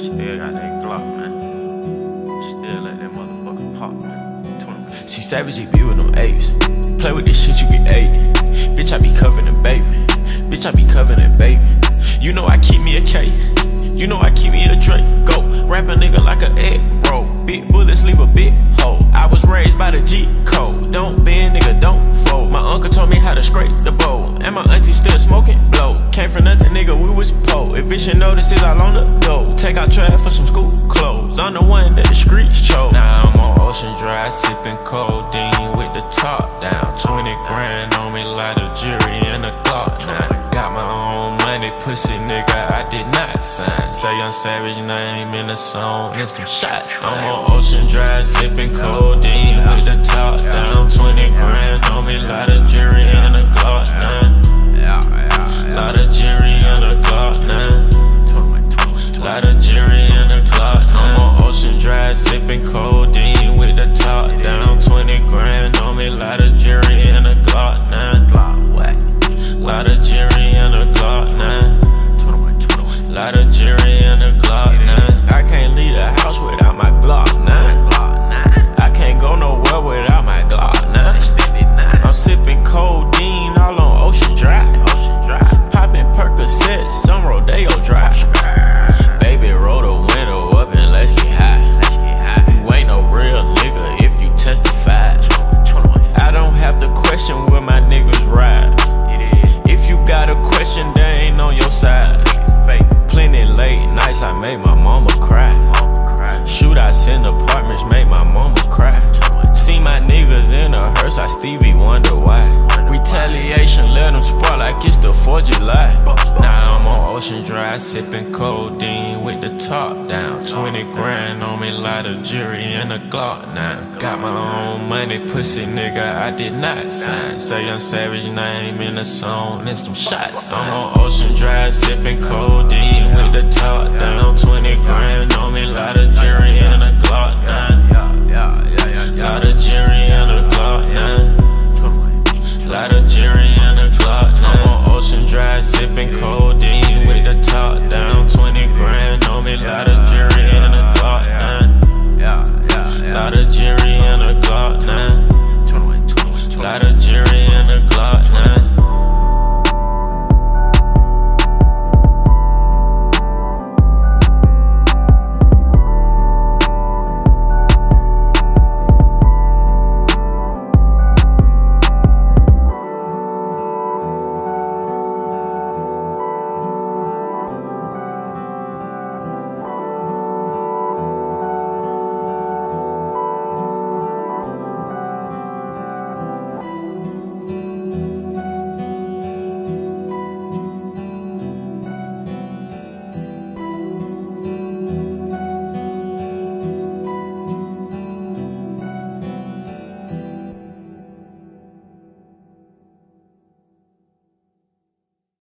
Still got that Glock, man. Still let that motherfucker pop, man. 21. See Savage be with them apes. Play with this shit, you get eight. Bitch, I be covered in baby. Bitch, I be covered in baby. You know I keep me a K. You know I keep me a drink. Go rap a nigga like a egg roll. Big bullets leave a big hole. I was raised by the G po. If it know this is all on the go. Take out trash for some school clothes. I'm the one that the streets chose. Now I'm on Ocean Drive, sipping codeine with the top down. 20 grand on me, light a jury and a Glock now. Got my own money, pussy nigga, I did not sign. Say young savage name in a song, and some shots. I'm on Ocean Drive, sipping codeine with the top down. 20 grand on me, light a jury me, lot of jury and a Glock now. Lot of jury and a Glock now. Lot of jury and a Glock now. I can't leave the house without my Glock it's the 4th of July. Now I'm on Ocean Drive, sipping codeine with the top down. 20 grand on me, light a jury and a Glock now. Got my own money, pussy nigga, I did not sign. Say young savage name in the song, and some shots. I'm on Ocean Drive, sipping codeine with the top down.